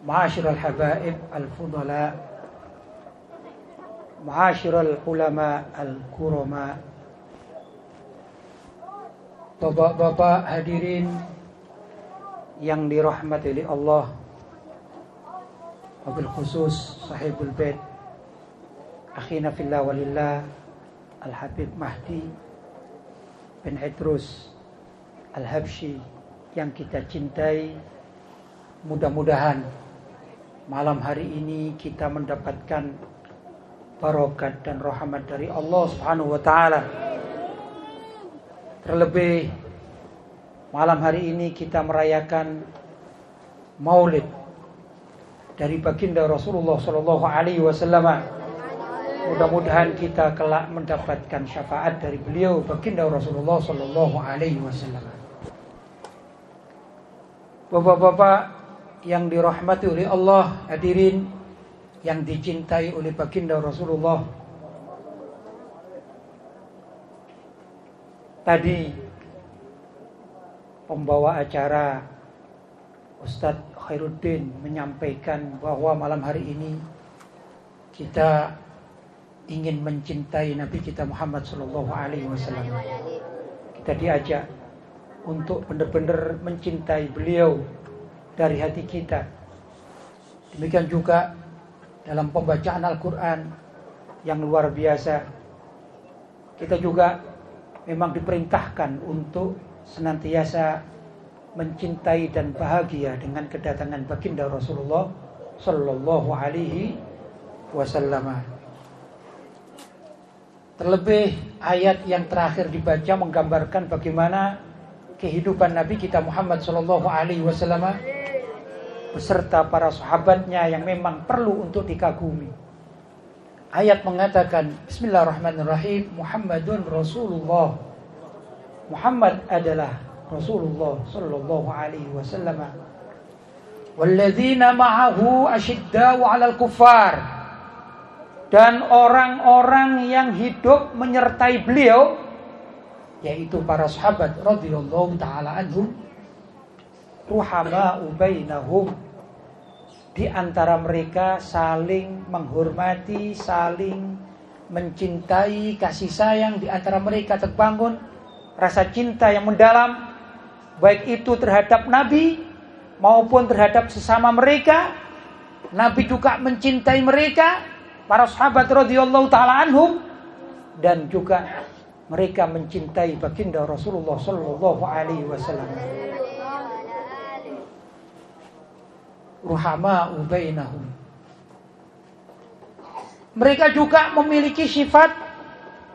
Ma'asyiral habaib al-fudala Ma'asyiral ulama al-kurama Bapak-bapak hadirin yang dirahmati oleh Allah. Wabil khusus sahibul bait. Akhina fillah walillah Al-Habib Mahdi bin Idrus Al-Habsyi yang kita cintai. Mudah-mudahan malam hari ini kita mendapatkan barokat dan rahmat dari Allah Subhanahu wa taala. Terlebih malam hari ini kita merayakan Maulid dari baginda Rasulullah Shallallahu Alaihi Wasallam. Mudah-mudahan kita kelak mendapatkan syafaat dari beliau baginda Rasulullah Shallallahu Alaihi Wasallam. Bapak-bapak yang dirahmati oleh Allah, hadirin yang dicintai oleh baginda Rasulullah Tadi pembawa acara Ustadz Khairuddin menyampaikan bahwa malam hari ini kita ingin mencintai Nabi kita Muhammad Shallallahu Alaihi Wasallam. Kita diajak untuk benar-benar mencintai beliau dari hati kita. Demikian juga dalam pembacaan Al-Quran yang luar biasa. Kita juga memang diperintahkan untuk senantiasa mencintai dan bahagia dengan kedatangan baginda Rasulullah Sallallahu Alaihi Wasallam. Terlebih ayat yang terakhir dibaca menggambarkan bagaimana kehidupan Nabi kita Muhammad Sallallahu Alaihi Wasallam beserta para sahabatnya yang memang perlu untuk dikagumi. Ayat mengatakan Bismillahirrahmanirrahim. Muhammadun Rasulullah. Muhammad adalah Rasulullah sallallahu alaihi wasallam. Walladzina ma'ahu asyidda'u 'alal kuffar. Dan orang-orang yang hidup menyertai beliau yaitu para sahabat radhiyallahu taala anhum ruhama'u bainahum di antara mereka saling menghormati, saling mencintai, kasih sayang di antara mereka terbangun rasa cinta yang mendalam baik itu terhadap nabi maupun terhadap sesama mereka. Nabi juga mencintai mereka, para sahabat radhiyallahu taala anhum dan juga mereka mencintai baginda Rasulullah sallallahu alaihi wasallam. Ruhama ubainahum. Mereka juga memiliki sifat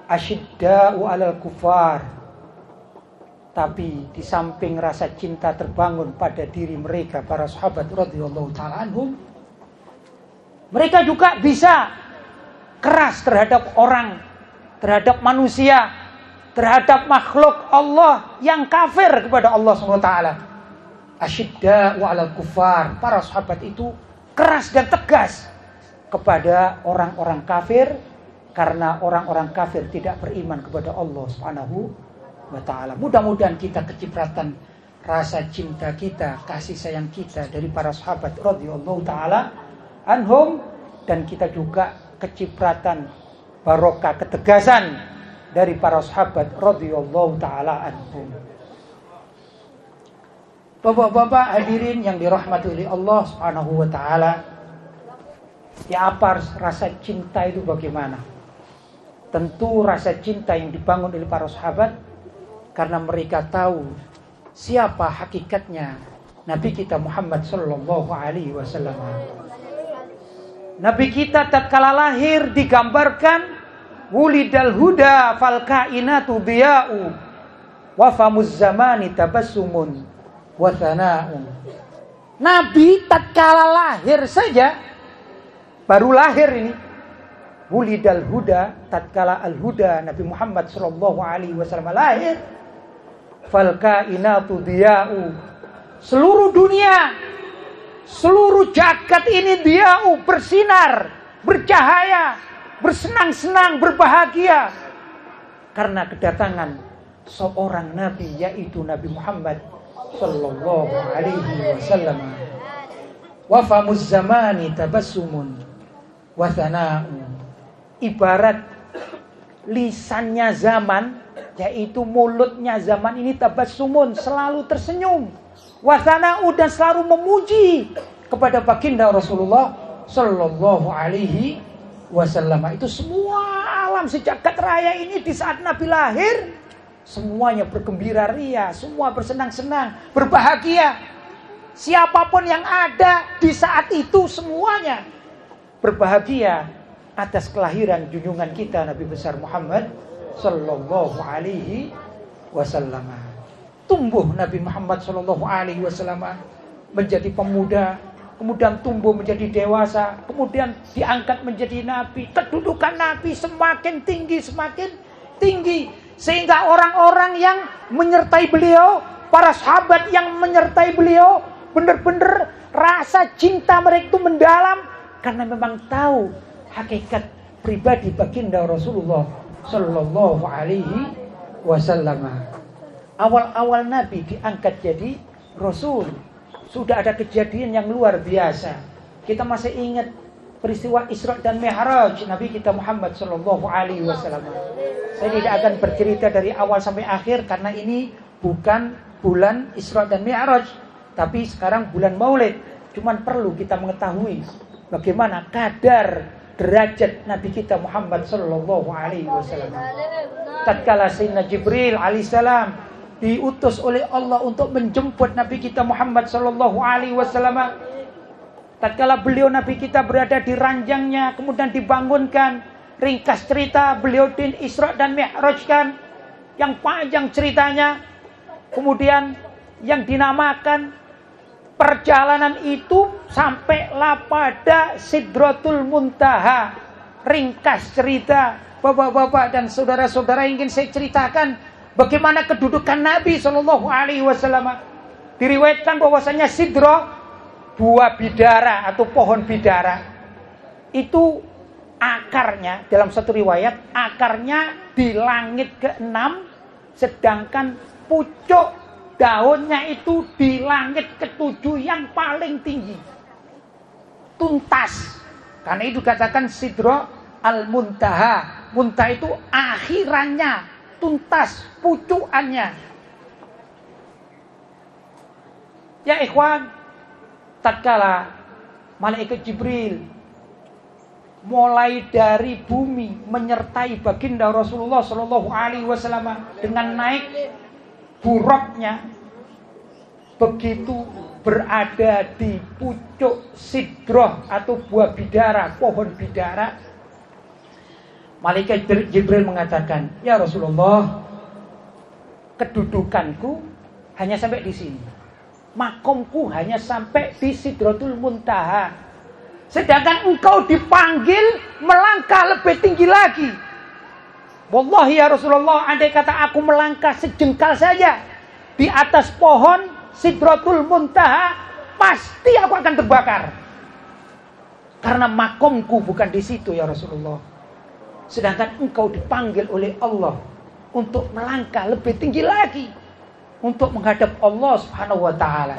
asyidda'u alal kufar. Tapi di samping rasa cinta terbangun pada diri mereka para sahabat radhiyallahu taala anhum, mereka juga bisa keras terhadap orang, terhadap manusia, terhadap makhluk Allah yang kafir kepada Allah Subhanahu wa taala asyidda wa kufar. Para sahabat itu keras dan tegas kepada orang-orang kafir karena orang-orang kafir tidak beriman kepada Allah Subhanahu wa taala. Mudah-mudahan kita kecipratan rasa cinta kita, kasih sayang kita dari para sahabat radhiyallahu taala anhum dan kita juga kecipratan barokah ketegasan dari para sahabat radhiyallahu taala anhum. Bapak-bapak hadirin yang dirahmati oleh Allah Subhanahu wa taala. Ya apa rasa cinta itu bagaimana? Tentu rasa cinta yang dibangun oleh para sahabat karena mereka tahu siapa hakikatnya Nabi kita Muhammad sallallahu alaihi wasallam. Nabi kita tatkala lahir digambarkan wulidal huda fal kainatu biya'u wa famuz zamani tabassumun Wasana'un. Nabi tatkala lahir saja baru lahir ini. Wulidal huda tatkala al huda Nabi Muhammad sallallahu alaihi wasallam lahir fal kainatu diya'u seluruh dunia seluruh jagat ini diya'u bersinar bercahaya bersenang-senang berbahagia karena kedatangan seorang nabi yaitu Nabi Muhammad sallallahu alaihi wasallam. Wa famuz zamani tabassumun wa ibarat lisannya zaman yaitu mulutnya zaman ini tabassumun selalu tersenyum. Wasana'u dan selalu memuji kepada baginda Rasulullah sallallahu alaihi wasallam. Itu semua alam sejagat raya ini di saat Nabi lahir semuanya bergembira ria semua bersenang-senang berbahagia siapa pun yang ada di saat itu semuanya berbahagia atas kelahiran junjungan kita Nabi besar Muhammad sallallahu alaihi wasallam. Tumbuh Nabi Muhammad sallallahu alaihi wasallam menjadi pemuda, kemudian tumbuh menjadi dewasa, kemudian diangkat menjadi nabi. Kedudukan nabi semakin tinggi, semakin tinggi sehingga orang-orang yang menyertai beliau, para sahabat yang menyertai beliau benar-benar rasa cinta mereka itu mendalam karena memang tahu hakikat pribadi baginda Rasulullah Sallallahu Alaihi Wasallam. Awal-awal Nabi diangkat jadi Rasul. Sudah ada kejadian yang luar biasa. Kita masih ingat peristiwa Isra dan Mi'raj Nabi kita Muhammad Sallallahu Alaihi Wasallam. Saya tidak akan bercerita dari awal sampai akhir karena ini bukan bulan Isra dan Mi'raj, tapi sekarang bulan Maulid. Cuman perlu kita mengetahui bagaimana kadar derajat Nabi kita Muhammad sallallahu alaihi wasallam. Tatkala Sayyidina Jibril alaihissalam diutus oleh Allah untuk menjemput Nabi kita Muhammad sallallahu alaihi wasallam. Tatkala beliau Nabi kita berada di ranjangnya kemudian dibangunkan, ringkas cerita beliau din Isra dan Mi'rajkan yang panjang ceritanya. Kemudian yang dinamakan Perjalanan itu sampailah pada Sidratul Muntaha. Ringkas cerita Bapak-bapak dan saudara-saudara ingin saya ceritakan bagaimana kedudukan Nabi Shallallahu Alaihi Wasallam. Diriwayatkan bahwasanya sidro buah bidara atau pohon bidara itu akarnya dalam satu riwayat akarnya di langit keenam sedangkan pucuk daunnya itu di langit ketujuh yang paling tinggi. Tuntas. Karena itu katakan sidro al-muntaha. Muntah itu akhirannya. Tuntas pucuannya. Ya ikhwan. Tatkala malaikat Jibril mulai dari bumi menyertai baginda Rasulullah Shallallahu Alaihi Wasallam dengan naik buruknya begitu berada di pucuk sidroh atau buah bidara, pohon bidara, Malaikat Jibril mengatakan, Ya Rasulullah, kedudukanku hanya sampai di sini. Makomku hanya sampai di Sidrotul Muntaha. Sedangkan engkau dipanggil melangkah lebih tinggi lagi. Wallahi ya Rasulullah, andai kata aku melangkah sejengkal saja di atas pohon Sidratul Muntaha, pasti aku akan terbakar. Karena makomku bukan di situ ya Rasulullah. Sedangkan engkau dipanggil oleh Allah untuk melangkah lebih tinggi lagi untuk menghadap Allah Subhanahu wa taala.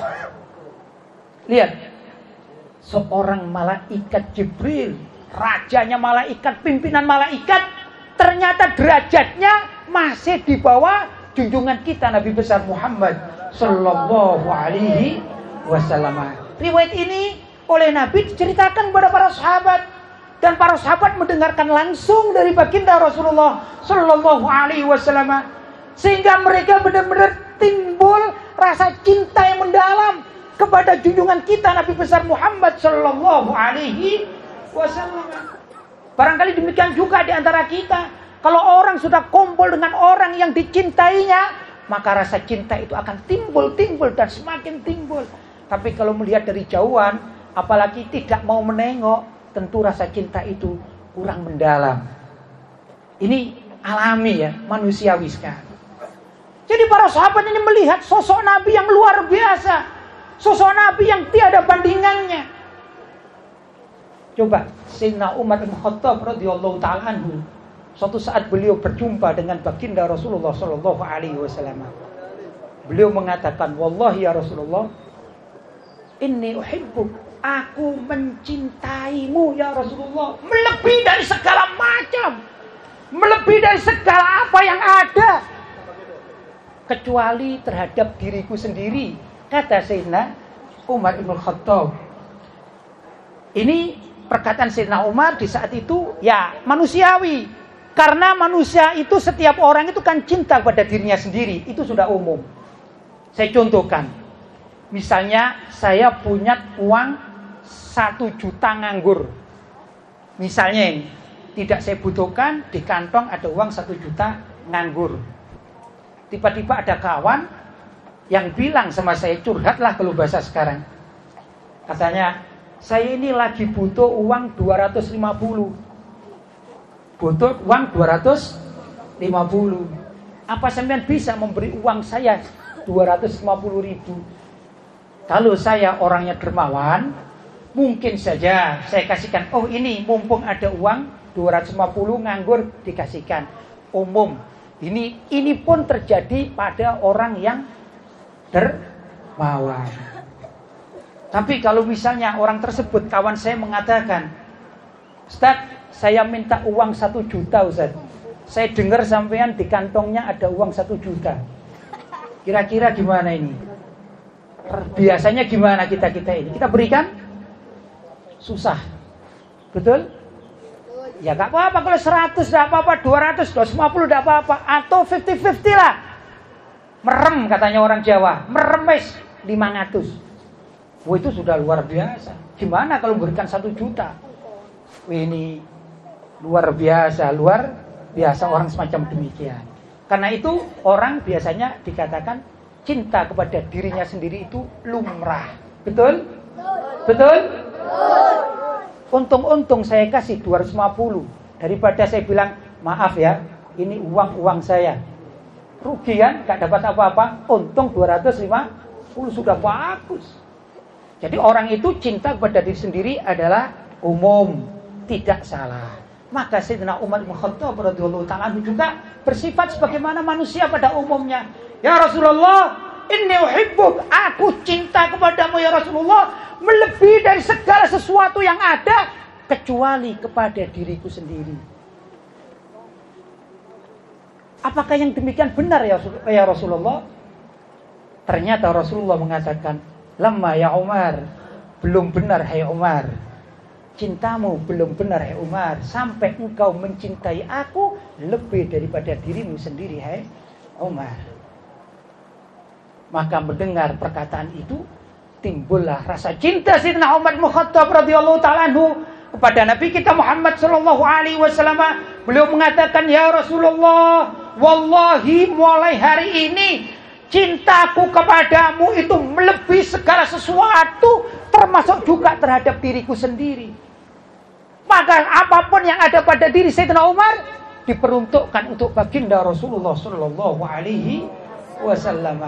Lihat, seorang malaikat Jibril, rajanya malaikat, pimpinan malaikat ternyata derajatnya masih di bawah junjungan kita Nabi besar Muhammad Sallallahu Alaihi Wasallam. Riwayat ini oleh Nabi diceritakan kepada para sahabat dan para sahabat mendengarkan langsung dari baginda Rasulullah Sallallahu Alaihi Wasallam sehingga mereka benar-benar rasa cinta yang mendalam kepada junjungan kita Nabi besar Muhammad Sallallahu Alaihi Wasallam. Barangkali demikian juga di antara kita. Kalau orang sudah kumpul dengan orang yang dicintainya, maka rasa cinta itu akan timbul-timbul dan semakin timbul. Tapi kalau melihat dari jauhan, apalagi tidak mau menengok, tentu rasa cinta itu kurang mendalam. Ini alami ya, manusiawi sekali. Jadi para sahabat ini melihat sosok Nabi yang luar biasa. Sosok Nabi yang tiada bandingannya. Coba Sayyidina Umar bin Khattab radhiyallahu taala anhu suatu saat beliau berjumpa dengan baginda Rasulullah sallallahu alaihi wasallam. Beliau mengatakan, "Wallahi ya Rasulullah, inni uhibbu aku mencintaimu ya Rasulullah melebihi dari segala macam, melebihi dari segala apa yang ada kecuali terhadap diriku sendiri." Kata Sayyidina Umar bin Khattab. Ini perkataan Sayyidina Umar di saat itu ya manusiawi. Karena manusia itu setiap orang itu kan cinta pada dirinya sendiri. Itu sudah umum. Saya contohkan. Misalnya saya punya uang satu juta nganggur. Misalnya ini. Tidak saya butuhkan, di kantong ada uang satu juta nganggur. Tiba-tiba ada kawan yang bilang sama saya, curhatlah kalau bahasa sekarang. Katanya, saya ini lagi butuh uang 250. Butuh uang 250. Apa sampean bisa memberi uang saya 250 ribu? Kalau saya orangnya dermawan, mungkin saja saya kasihkan, oh ini mumpung ada uang 250 nganggur dikasihkan. Umum. Ini ini pun terjadi pada orang yang dermawan. Tapi kalau misalnya orang tersebut kawan saya mengatakan, Ustaz, saya minta uang satu juta Ustaz. Saya dengar sampean di kantongnya ada uang satu juta. Kira-kira gimana ini? Biasanya gimana kita-kita ini? Kita berikan? Susah. Betul? Ya gak apa-apa kalau 100 gak apa-apa, 200, 250 gak apa-apa. Atau 50-50 lah. Merem katanya orang Jawa. Merem wis 500. Wah itu sudah luar biasa. Gimana kalau memberikan satu juta? Ini luar biasa, luar biasa orang semacam demikian. Karena itu orang biasanya dikatakan cinta kepada dirinya sendiri itu lumrah. Betul? Betul? Untung-untung saya kasih 250 daripada saya bilang maaf ya, ini uang-uang saya. Rugi kan? Gak dapat apa-apa. Untung 250 sudah bagus. Jadi orang itu cinta kepada diri sendiri adalah umum, tidak salah. Maka Sayyidina Umar bin Khattab juga bersifat sebagaimana manusia pada umumnya. Ya Rasulullah, inni uhibbuk, aku cinta kepadamu ya Rasulullah melebihi dari segala sesuatu yang ada kecuali kepada diriku sendiri. Apakah yang demikian benar ya, ya Rasulullah? Ternyata Rasulullah mengatakan, Lama ya Umar, belum benar hai Umar. Cintamu belum benar hai Umar, sampai engkau mencintai aku lebih daripada dirimu sendiri hai Umar. Maka mendengar perkataan itu timbullah rasa cinta Sayyidina Umar bin Khattab radhiyallahu taala kepada Nabi kita Muhammad sallallahu alaihi wasallam. Beliau mengatakan, "Ya Rasulullah, wallahi mulai hari ini Cintaku kepadamu itu melebihi segala sesuatu termasuk juga terhadap diriku sendiri. Maka apa pun yang ada pada diri Sayyidina Umar diperuntukkan untuk baginda Rasulullah Shallallahu Alaihi Wasallam.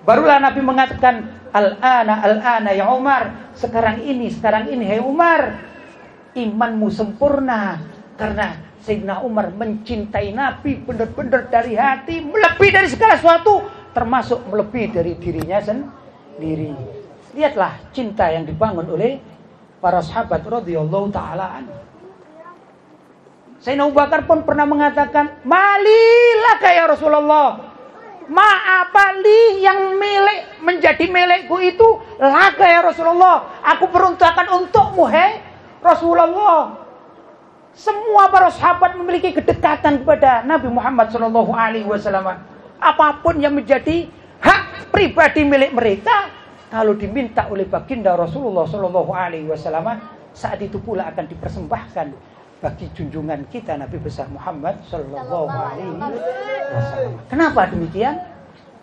Barulah Nabi mengatakan al-ana al-ana ya Umar. Sekarang ini, sekarang ini hai Umar. Imanmu sempurna karena Sayyidina Umar mencintai Nabi benar-benar dari hati, melebihi dari segala sesuatu termasuk melebihi dari dirinya sendiri. Lihatlah cinta yang dibangun oleh para sahabat radhiyallahu taala Sayyidina Abu Bakar pun pernah mengatakan, "Malilah ya Rasulullah." Ma apa li yang milik menjadi milikku itu laka ya Rasulullah. Aku peruntukkan untukmu, hei Rasulullah. Semua para sahabat memiliki kedekatan kepada Nabi Muhammad Shallallahu Alaihi Wasallam apa pun yang menjadi hak pribadi milik mereka kalau diminta oleh baginda Rasulullah Shallallahu Alaihi Wasallam saat itu pula akan dipersembahkan bagi junjungan kita Nabi besar Muhammad Shallallahu Alaihi Wasallam. Kenapa demikian?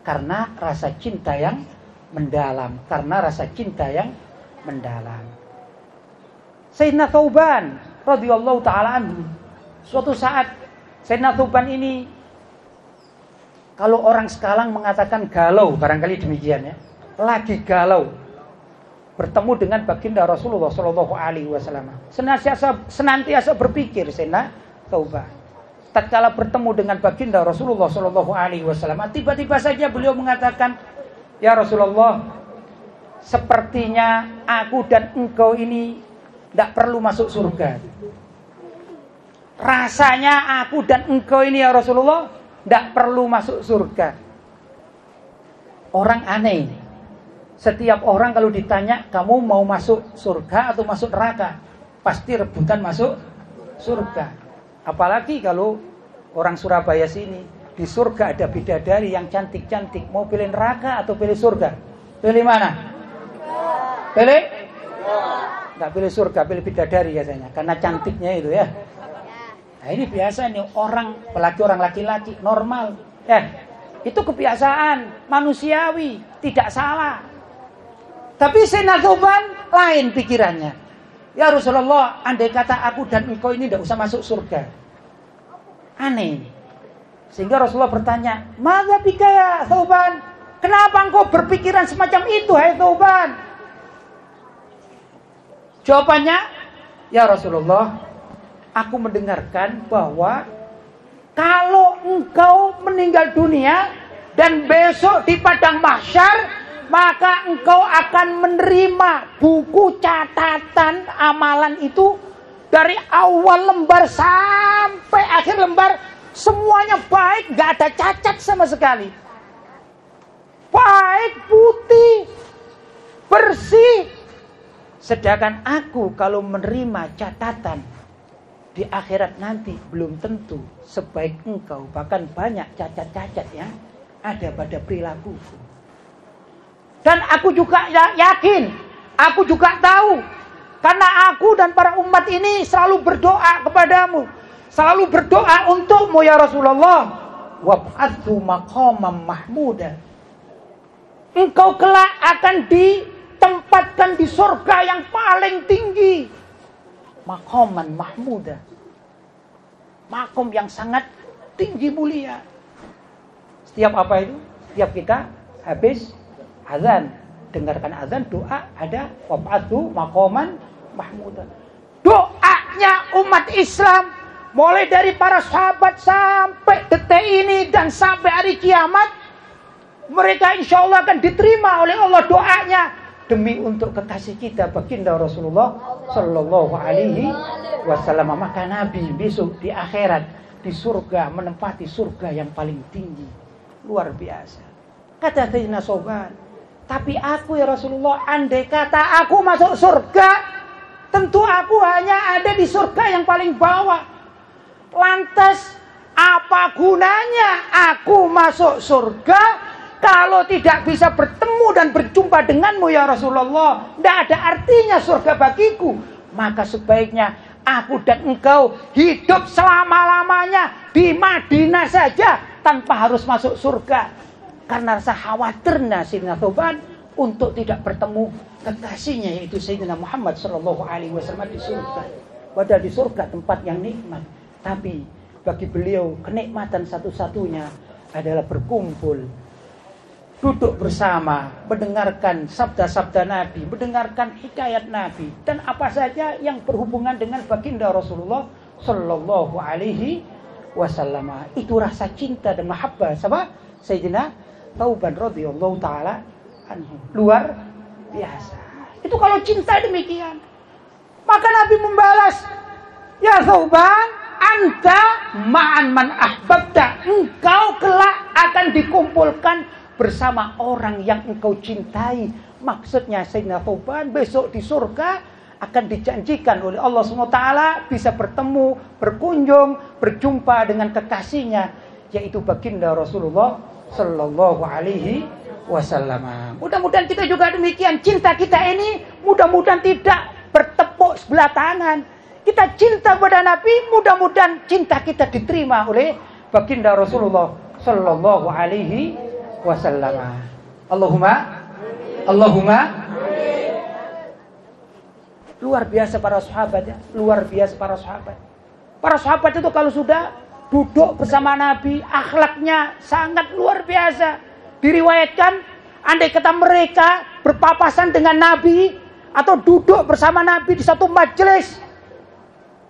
Karena rasa cinta yang mendalam, karena rasa cinta yang mendalam. Sayyidina Thauban radhiyallahu taala anhu. Suatu saat Sayyidina Thauban ini kalau orang sekarang mengatakan galau, barangkali demikian ya. Lagi galau. Bertemu dengan baginda Rasulullah Shallallahu alaihi wasallam. Senantiasa senantiasa berpikir Sayyidina Thauban. Tatkala bertemu dengan baginda Rasulullah Shallallahu alaihi wasallam, tiba-tiba saja beliau mengatakan, "Ya Rasulullah, sepertinya aku dan engkau ini tidak perlu masuk surga. Rasanya aku dan engkau ini ya Rasulullah tidak perlu masuk surga. Orang aneh. Setiap orang kalau ditanya kamu mau masuk surga atau masuk neraka, pasti rebutan masuk surga. Apalagi kalau orang Surabaya sini di surga ada bidadari yang cantik-cantik, mau pilih neraka atau pilih surga? Pilih mana? Pilih? nggak pilih surga, pilih bidadari katanya, karena cantiknya itu ya. Nah ini biasa nih orang, apalagi orang laki-laki normal, ya itu kebiasaan manusiawi, tidak salah. Tapi Sayyidina lain pikirannya. Ya Rasulullah, andai kata aku dan engkau ini tidak usah masuk surga. Aneh. Sehingga Rasulullah bertanya, Mada bika ya Thauban? Kenapa engkau berpikiran semacam itu, hai Thauban? Jawabannya, ya Rasulullah, aku mendengarkan bahwa kalau engkau meninggal dunia dan besok di padang mahsyar, maka engkau akan menerima buku catatan amalan itu dari awal lembar sampai akhir lembar semuanya baik, nggak ada cacat sama sekali. Baik, putih, bersih, Sedangkan aku kalau menerima catatan di akhirat nanti belum tentu sebaik engkau. Bahkan banyak cacat-cacat yang ada pada perilakuku. Dan aku juga ya, yakin, aku juga tahu. Karena aku dan para umat ini selalu berdoa kepadamu. Selalu berdoa untukmu ya Rasulullah. Wab'athu maqamam mahmuda. Engkau kelak akan di tempatkan di surga yang paling tinggi. Makoman mahmuda. Makom yang sangat tinggi mulia. Setiap apa itu? Setiap kita habis azan. Dengarkan azan, doa ada wab'atu makoman mahmuda. Doanya umat Islam mulai dari para sahabat sampai detik ini dan sampai hari kiamat mereka insya Allah akan diterima oleh Allah doanya demi untuk kekasih kita baginda Rasulullah Shallallahu Alaihi Wasallam maka Nabi besok di akhirat di surga menempati surga yang paling tinggi luar biasa kata Sayyidina Soban tapi aku ya Rasulullah andai kata aku masuk surga tentu aku hanya ada di surga yang paling bawah lantas apa gunanya aku masuk surga kalau tidak bisa bertemu dan berjumpa denganmu ya Rasulullah, tidak ada artinya surga bagiku. Maka sebaiknya aku dan engkau hidup selama-lamanya di Madinah saja tanpa harus masuk surga. Karena rasa khawatirnya Sayyidina Thoban untuk tidak bertemu kekasihnya yaitu Sayyidina Muhammad Shallallahu Alaihi Wasallam di surga. Padahal di surga tempat yang nikmat. Tapi bagi beliau kenikmatan satu-satunya adalah berkumpul duduk bersama, mendengarkan sabda-sabda Nabi, mendengarkan hikayat Nabi, dan apa saja yang berhubungan dengan baginda Rasulullah Shallallahu Alaihi Wasallam. Itu rasa cinta dan mahabbah sama Sayyidina Tauban radhiyallahu taala anhu. Luar biasa. Itu kalau cinta demikian. Maka Nabi membalas, "Ya Tauban, anta ma'an man ahbabta." Engkau kelak akan dikumpulkan bersama orang yang engkau cintai. Maksudnya Sayyidina Thoban besok di surga akan dijanjikan oleh Allah SWT bisa bertemu, berkunjung, berjumpa dengan kekasihnya yaitu baginda Rasulullah Sallallahu Alaihi Wasallam. Mudah-mudahan kita juga demikian cinta kita ini mudah-mudahan tidak bertepuk sebelah tangan. Kita cinta pada Nabi, mudah-mudahan cinta kita diterima oleh baginda Rasulullah Sallallahu Alaihi wasallam. Allahumma Allahumma Luar biasa para sahabat ya. Luar biasa para sahabat. Para sahabat itu kalau sudah duduk bersama Nabi, akhlaknya sangat luar biasa. Diriwayatkan, andai kata mereka berpapasan dengan Nabi atau duduk bersama Nabi di satu majelis,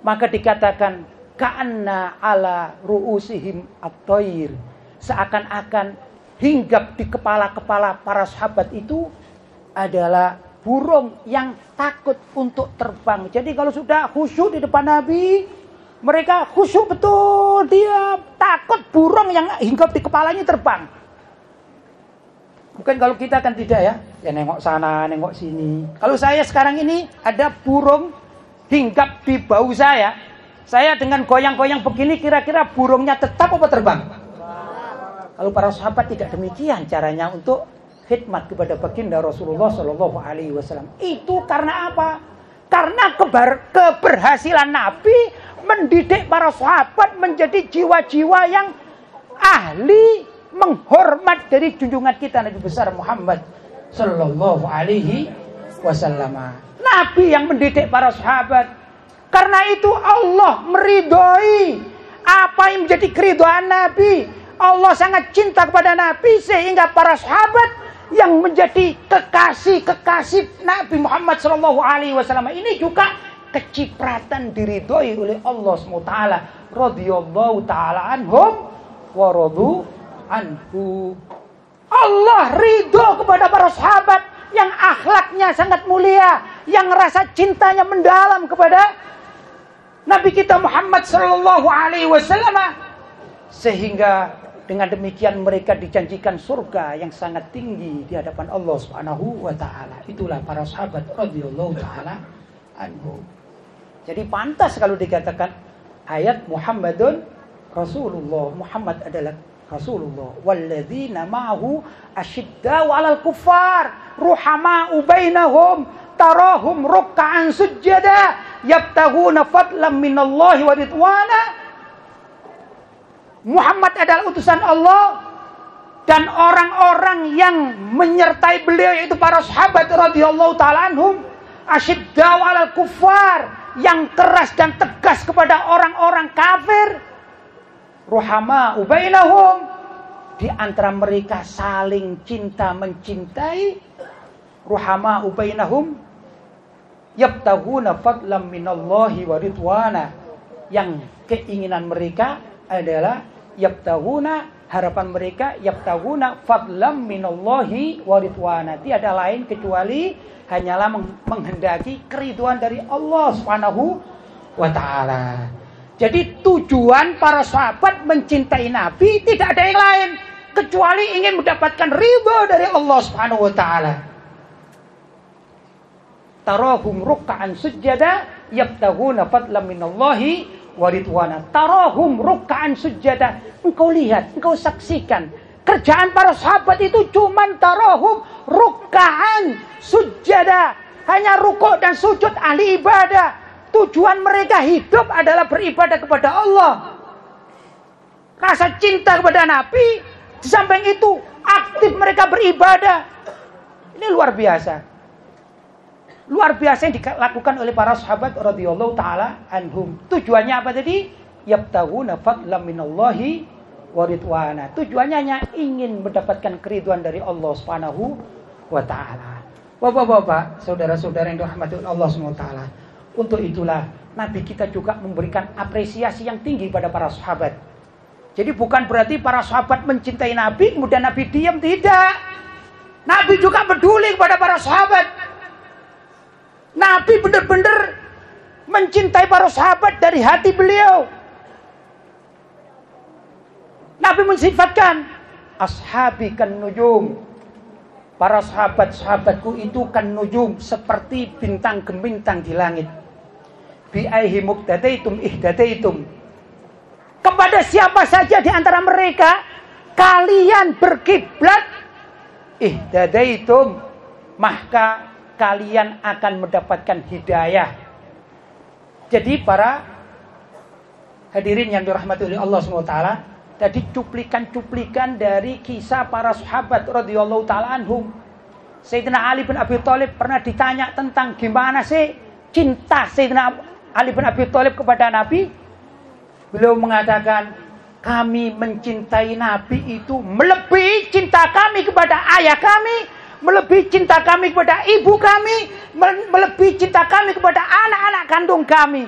maka dikatakan ka'anna ala ru'usihim at-toir. Seakan-akan hinggap di kepala-kepala para sahabat itu adalah burung yang takut untuk terbang. Jadi kalau sudah khusyuk di depan Nabi, mereka khusyuk betul. Dia takut burung yang hinggap di kepalanya terbang. Mungkin kalau kita kan tidak ya. Ya nengok sana, nengok sini. Kalau saya sekarang ini ada burung hinggap di bau saya. Saya dengan goyang-goyang begini kira-kira burungnya tetap apa terbang? Kalau para sahabat tidak demikian caranya untuk khidmat kepada baginda Rasulullah Shallallahu Alaihi Wasallam. Itu karena apa? Karena kebar, keberhasilan Nabi mendidik para sahabat menjadi jiwa-jiwa yang ahli menghormat dari junjungan kita Nabi besar Muhammad Shallallahu Alaihi Wasallam. Nabi yang mendidik para sahabat. Karena itu Allah meridhoi apa yang menjadi keridoan Nabi. Allah sangat cinta kepada Nabi sehingga para sahabat yang menjadi kekasih-kekasih Nabi Muhammad Shallallahu Alaihi Wasallam ini juga kecipratan diridhoi oleh Allah SWT radhiyallahu taala anhum wa anhu Allah ridho kepada para sahabat yang akhlaknya sangat mulia yang rasa cintanya mendalam kepada Nabi kita Muhammad sallallahu alaihi wasallam sehingga dengan demikian mereka dijanjikan surga yang sangat tinggi di hadapan Allah Subhanahu wa taala. Itulah para sahabat radhiyallahu taala anhu. Jadi pantas kalau dikatakan ayat Muhammadun Rasulullah. Muhammad adalah Rasulullah. Walladzina ma'ahu asyiddau 'alal kuffar, ruhama'u bainahum, tarahum ruk'an sujada, yabtaghuna fadlan minallahi wa ridwana Muhammad adalah utusan Allah dan orang-orang yang menyertai beliau yaitu para sahabat radhiyallahu taala anhum asyiddau alal kufar yang keras dan tegas kepada orang-orang kafir. Ruhama ubainahum di antara mereka saling cinta mencintai. Ruhama ubainahum yabtaguna fadlam minallahi wa ridwana. Yang keinginan mereka adalah yabtahuna harapan mereka yabtahuna fadlam minallahi waridwana tiada lain kecuali hanyalah menghendaki keriduan dari Allah Subhanahu wa taala. Jadi tujuan para sahabat mencintai Nabi tidak ada yang lain kecuali ingin mendapatkan ridho dari Allah Subhanahu wa taala. Tarahum ruk'an sujada yabtahuna fadlam minallahi waridwana. Tarahum ruk'an sujada. Engkau lihat, engkau saksikan. Kerjaan para sahabat itu cuma tarahum ruk'an sujada. Hanya rukuk dan sujud ahli ibadah. Tujuan mereka hidup adalah beribadah kepada Allah. Rasa cinta kepada Nabi. Di samping itu aktif mereka beribadah. Ini luar biasa luar biasa yang dilakukan oleh para sahabat radhiyallahu taala anhum. Tujuannya apa tadi? Yabtaguna fadlan minallahi wa ridwana. Tujuannya hanya ingin mendapatkan keriduan dari Allah Subhanahu wa taala. Bapak-bapak, saudara-saudara yang dirahmati Allah taala. Untuk itulah Nabi kita juga memberikan apresiasi yang tinggi pada para sahabat. Jadi bukan berarti para sahabat mencintai Nabi kemudian Nabi diam tidak. Nabi juga peduli kepada para sahabat. Nabi benar-benar mencintai para sahabat dari hati beliau. Nabi mensifatkan ashabi kan nujum. Para sahabat-sahabatku itu kan nujum seperti bintang gemintang di langit. Bi'aihi muqtadaitum ihdadaitum. Kepada siapa saja di antara mereka kalian berkiblat ihdadaitum maka kalian akan mendapatkan hidayah. Jadi para hadirin yang dirahmati oleh Allah SWT, tadi cuplikan-cuplikan dari kisah para sahabat radhiyallahu taala anhum. Sayyidina Ali bin Abi Thalib pernah ditanya tentang gimana sih cinta Sayyidina Ali bin Abi Thalib kepada Nabi, beliau mengatakan, kami mencintai Nabi itu melebihi cinta kami kepada ayah kami, melebihi cinta kami kepada ibu kami, melebihi cinta kami kepada anak-anak kandung kami.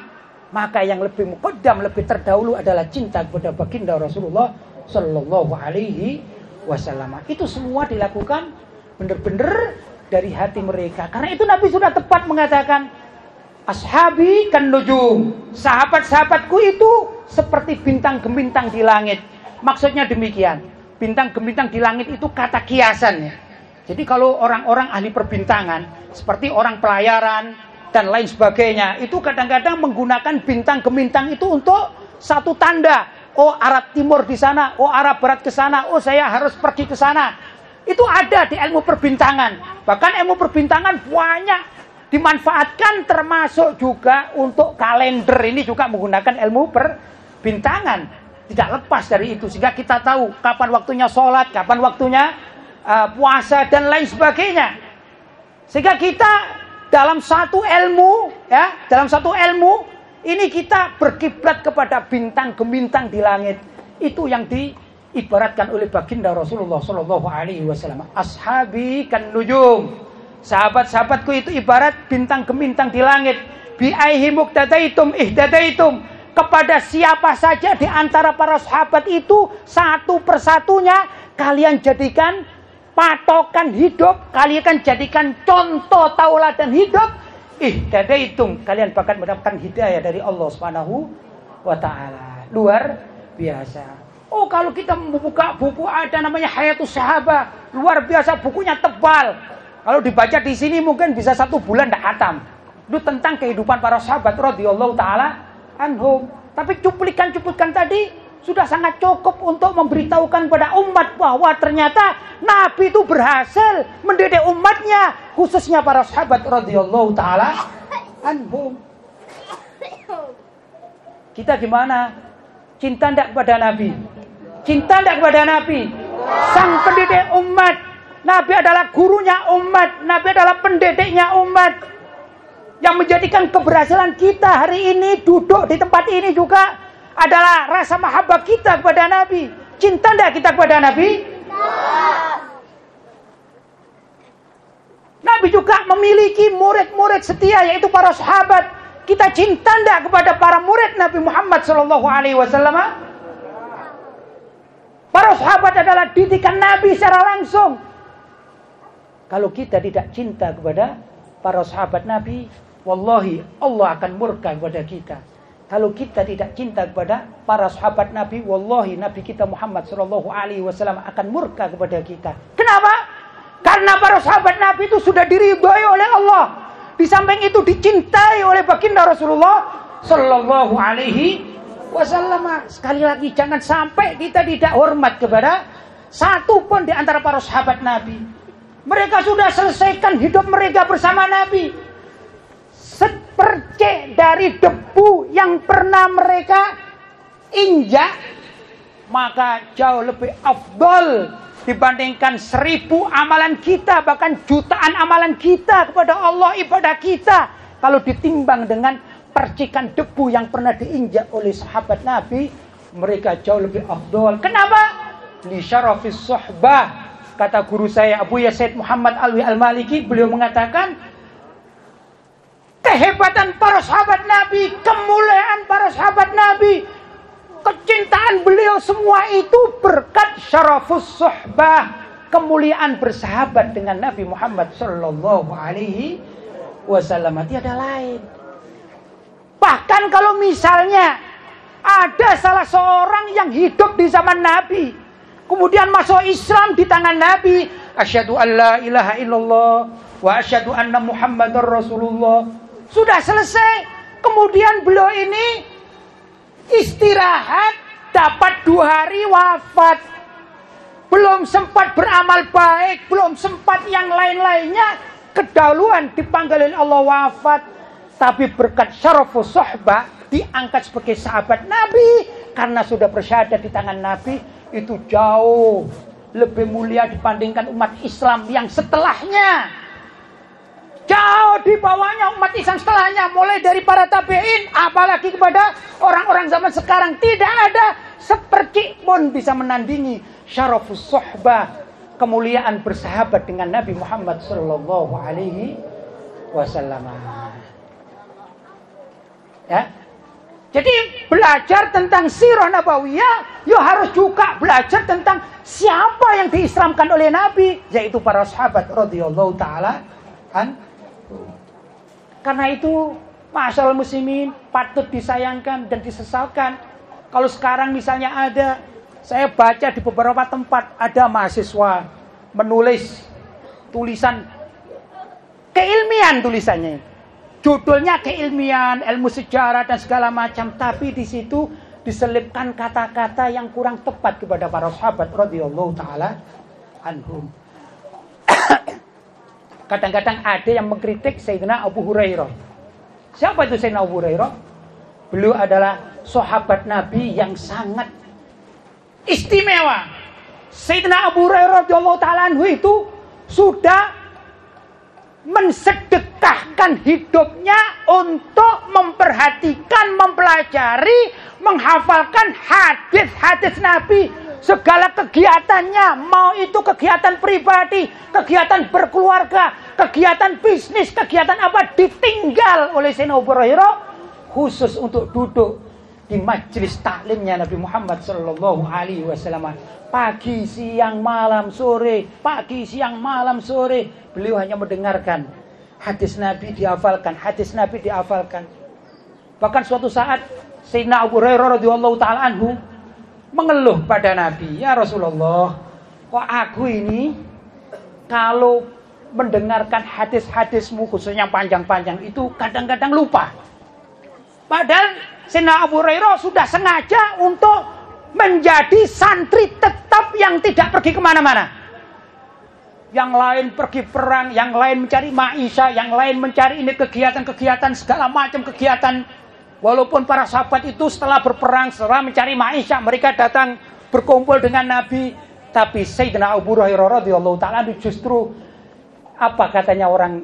Maka yang lebih mukaddam, lebih terdahulu adalah cinta kepada baginda Rasulullah Shallallahu Alaihi Wasallam. Itu semua dilakukan benar-benar dari hati mereka. Karena itu Nabi sudah tepat mengatakan, Ashabi kan nujum. Sahabat-sahabatku itu seperti bintang gemintang di langit. Maksudnya demikian. Bintang gemintang di langit itu kata kiasan ya. Jadi kalau orang-orang ahli perbintangan, seperti orang pelayaran dan lain sebagainya, itu kadang-kadang menggunakan bintang gemintang itu untuk satu tanda. Oh arah timur di sana, oh arah barat ke sana, oh saya harus pergi ke sana. Itu ada di ilmu perbintangan. Bahkan ilmu perbintangan banyak dimanfaatkan termasuk juga untuk kalender ini juga menggunakan ilmu perbintangan tidak lepas dari itu sehingga kita tahu kapan waktunya sholat kapan waktunya uh, puasa dan lain sebagainya sehingga kita dalam satu ilmu ya dalam satu ilmu ini kita berkiblat kepada bintang gemintang di langit itu yang diibaratkan oleh baginda Rasulullah Shallallahu Alaihi Wasallam ashabi kan nujum Sahabat-sahabatku itu ibarat bintang gemintang di langit. Bi'aihi muktadaitum ihdadaitum. Kepada siapa saja di antara para sahabat itu satu persatunya kalian jadikan patokan hidup, kalian kan jadikan contoh tauladan hidup. Ihdadaitum, kalian bakal mendapatkan hidayah dari Allah Subhanahu wa taala. Luar biasa. Oh kalau kita membuka buku ada namanya Hayatus Sahabat. Luar biasa bukunya tebal. Kalau dibaca di sini mungkin bisa satu bulan tidak hatam. Itu tentang kehidupan para sahabat radhiyallahu taala anhum. Tapi cuplikan-cuplikan tadi sudah sangat cukup untuk memberitahukan pada umat bahwa ternyata Nabi itu berhasil mendidik umatnya, khususnya para sahabat radhiyallahu taala anhum. Kita gimana? Cinta tidak kepada Nabi? Cinta tidak kepada Nabi? Sang pendidik umat Nabi adalah gurunya umat, Nabi adalah pendidiknya umat. Yang menjadikan keberhasilan kita hari ini duduk di tempat ini juga adalah rasa mahabbah kita kepada Nabi. Cinta tidak kita kepada Nabi? Nabi juga memiliki murid-murid setia yaitu para sahabat. Kita cinta tidak kepada para murid Nabi Muhammad Shallallahu Alaihi Wasallam? Para sahabat adalah didikan Nabi secara langsung. Kalau kita tidak cinta kepada para sahabat Nabi, wallahi Allah akan murka kepada kita. Kalau kita tidak cinta kepada para sahabat Nabi, wallahi Nabi kita Muhammad Shallallahu Alaihi Wasallam akan murka kepada kita. Kenapa? Karena para sahabat Nabi itu sudah diridhoi oleh Allah. Di samping itu dicintai oleh baginda Rasulullah Shallallahu Alaihi Wasallam. Sekali lagi jangan sampai kita tidak hormat kepada satu pun di antara para sahabat Nabi. Mereka sudah selesaikan hidup mereka bersama Nabi. Sepercik dari debu yang pernah mereka injak. Maka jauh lebih afdol dibandingkan seribu amalan kita. Bahkan jutaan amalan kita kepada Allah ibadah kita. Kalau ditimbang dengan percikan debu yang pernah diinjak oleh sahabat Nabi. Mereka jauh lebih afdol. Kenapa? Li syarafis sohbah Kata guru saya Abu Yasid Muhammad Alwi Al-Maliki, beliau mengatakan kehebatan para sahabat Nabi, kemuliaan para sahabat Nabi, kecintaan beliau semua itu berkat syarafus suhbah, kemuliaan bersahabat dengan Nabi Muhammad sallallahu alaihi wasallam tiada lain. Bahkan kalau misalnya ada salah seorang yang hidup di zaman Nabi, Kemudian masuk Islam di tangan Nabi. Asyhadu an la ilaha illallah wa asyhadu anna Muhammadar Rasulullah. Sudah selesai. Kemudian beliau ini istirahat dapat dua hari wafat. Belum sempat beramal baik, belum sempat yang lain-lainnya. Kedahuluan dipanggil Allah wafat. Tapi berkat syarafus sohbah diangkat sebagai sahabat Nabi. Karena sudah bersyahadat di tangan Nabi itu jauh lebih mulia dibandingkan umat Islam yang setelahnya. Jauh di bawahnya umat Islam setelahnya. Mulai dari para tabi'in. Apalagi kepada orang-orang zaman sekarang. Tidak ada seperti pun bisa menandingi syarafus sohbah. Kemuliaan bersahabat dengan Nabi Muhammad Sallallahu Alaihi Wasallam. Ya, jadi belajar tentang sirah nabawiyah, ya harus juga belajar tentang siapa yang diislamkan oleh Nabi, yaitu para sahabat radhiyallahu taala an. Karena itu masalah muslimin patut disayangkan dan disesalkan. Kalau sekarang misalnya ada saya baca di beberapa tempat ada mahasiswa menulis tulisan keilmian tulisannya. Judulnya keilmian, ilmu sejarah dan segala macam, tapi di situ diselipkan kata-kata yang kurang tepat kepada para sahabat radhiyallahu taala anhum. Kadang-kadang ada yang mengkritik Sayyidina Abu Hurairah. Siapa itu Sayyidina Abu Hurairah? Beliau adalah sahabat Nabi yang sangat istimewa. Sayyidina Abu Hurairah radhiyallahu taala itu sudah mensedekahkan hidupnya untuk memperhatikan, mempelajari, menghafalkan hadis-hadis Nabi. Segala kegiatannya, mau itu kegiatan pribadi, kegiatan berkeluarga, kegiatan bisnis, kegiatan apa, ditinggal oleh Sayyidina Abu khusus untuk duduk di majelis taklimnya Nabi Muhammad Sallallahu Alaihi Wasallam. Pagi siang malam sore pagi siang malam sore. Beliau hanya mendengarkan. Hadis Nabi dihafalkan hadis Nabi dihafalkan. Bahkan suatu saat Sayyidina Abu Hurairah radhiyallahu taala anhu mengeluh pada Nabi ya Rasulullah kok aku ini kalau mendengarkan hadis-hadismu khususnya panjang-panjang itu kadang-kadang lupa padahal Sina Abu Hurairah sudah sengaja untuk menjadi santri tetap yang tidak pergi ke mana-mana. Yang lain pergi perang, yang lain mencari maisha, yang lain mencari ini kegiatan-kegiatan, segala macam kegiatan. Walaupun para sahabat itu setelah berperang, setelah mencari maisha, mereka datang berkumpul dengan Nabi. Tapi Sayyidina Abu Hurairah radhiyallahu taala justru apa katanya orang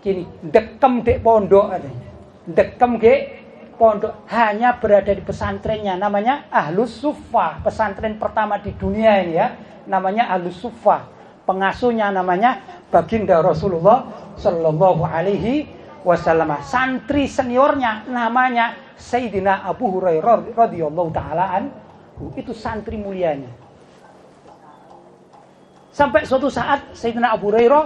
kini? Dekem dek pondok dekem dek pondok. Hanya berada di pesantrennya. Namanya Ahlus Sufa. Pesantren pertama di dunia ini ya. Namanya Ahlus Sufa. Pengasuhnya namanya Baginda Rasulullah Shallallahu Alaihi Wasallam santri seniornya namanya Sayyidina Abu Hurairah radhiyallahu taalaan itu santri mulianya sampai suatu saat Sayyidina Abu Hurairah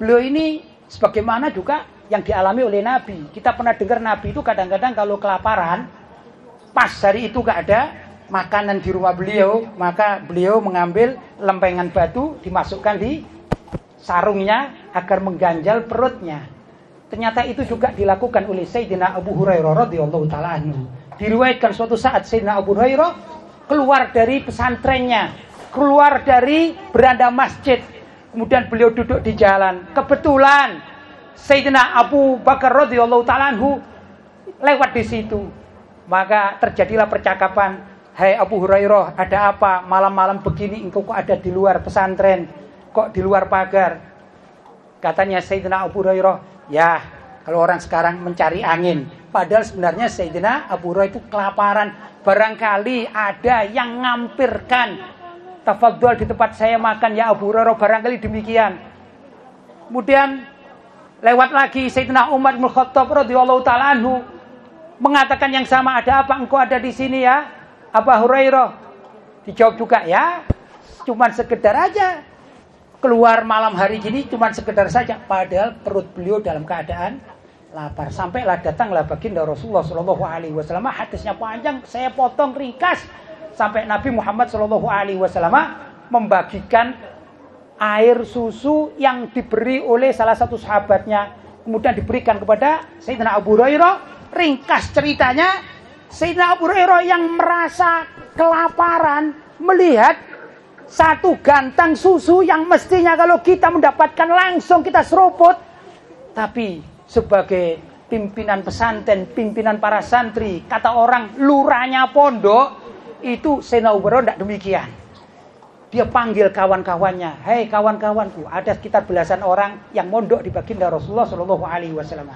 beliau ini sebagaimana juga yang dialami oleh Nabi. Kita pernah dengar Nabi itu kadang-kadang kalau kelaparan, pas hari itu gak ada makanan di rumah beliau, maka beliau mengambil lempengan batu dimasukkan di sarungnya agar mengganjal perutnya. Ternyata itu juga dilakukan oleh Sayyidina Abu Hurairah radhiyallahu taala anhu. Diriwayatkan suatu saat Sayyidina Abu Hurairah keluar dari pesantrennya, keluar dari beranda masjid. Kemudian beliau duduk di jalan. Kebetulan Sayyidina Abu Bakar radhiyallahu taala lewat di situ. Maka terjadilah percakapan, "Hai Abu Hurairah, ada apa malam-malam begini engkau kok ada di luar pesantren? Kok di luar pagar?" Katanya Sayyidina Abu Hurairah, "Ya, kalau orang sekarang mencari angin." Padahal sebenarnya Sayyidina Abu Hurairah itu kelaparan. Barangkali ada yang ngampirkan. Tafadhol di tempat saya makan ya Abu Hurairah barangkali demikian. Kemudian Lewat lagi Sayyidina Umar bin Khattab radhiyallahu taala anhu mengatakan yang sama, "Ada apa engkau ada di sini ya?" Abu Hurairah dijawab juga, "Ya, cuman sekedar aja keluar malam hari gini cuman sekedar saja padahal perut beliau dalam keadaan lapar. Sampailah datanglah baginda Rasulullah Shallallahu alaihi wasallam. Hadisnya panjang, saya potong ringkas sampai Nabi Muhammad Shallallahu alaihi wasallam membagikan air susu yang diberi oleh salah satu sahabatnya kemudian diberikan kepada Sayyidina Abu Hurairah ringkas ceritanya Sayyidina Abu Hurairah yang merasa kelaparan melihat satu gantang susu yang mestinya kalau kita mendapatkan langsung kita seruput tapi sebagai pimpinan pesantren, pimpinan para santri, kata orang lurahnya pondok itu Hurairah tidak demikian dia panggil kawan-kawannya, "Hei kawan-kawanku, ada sekitar belasan orang yang mondok di baginda Rasulullah Shallallahu alaihi wasallam.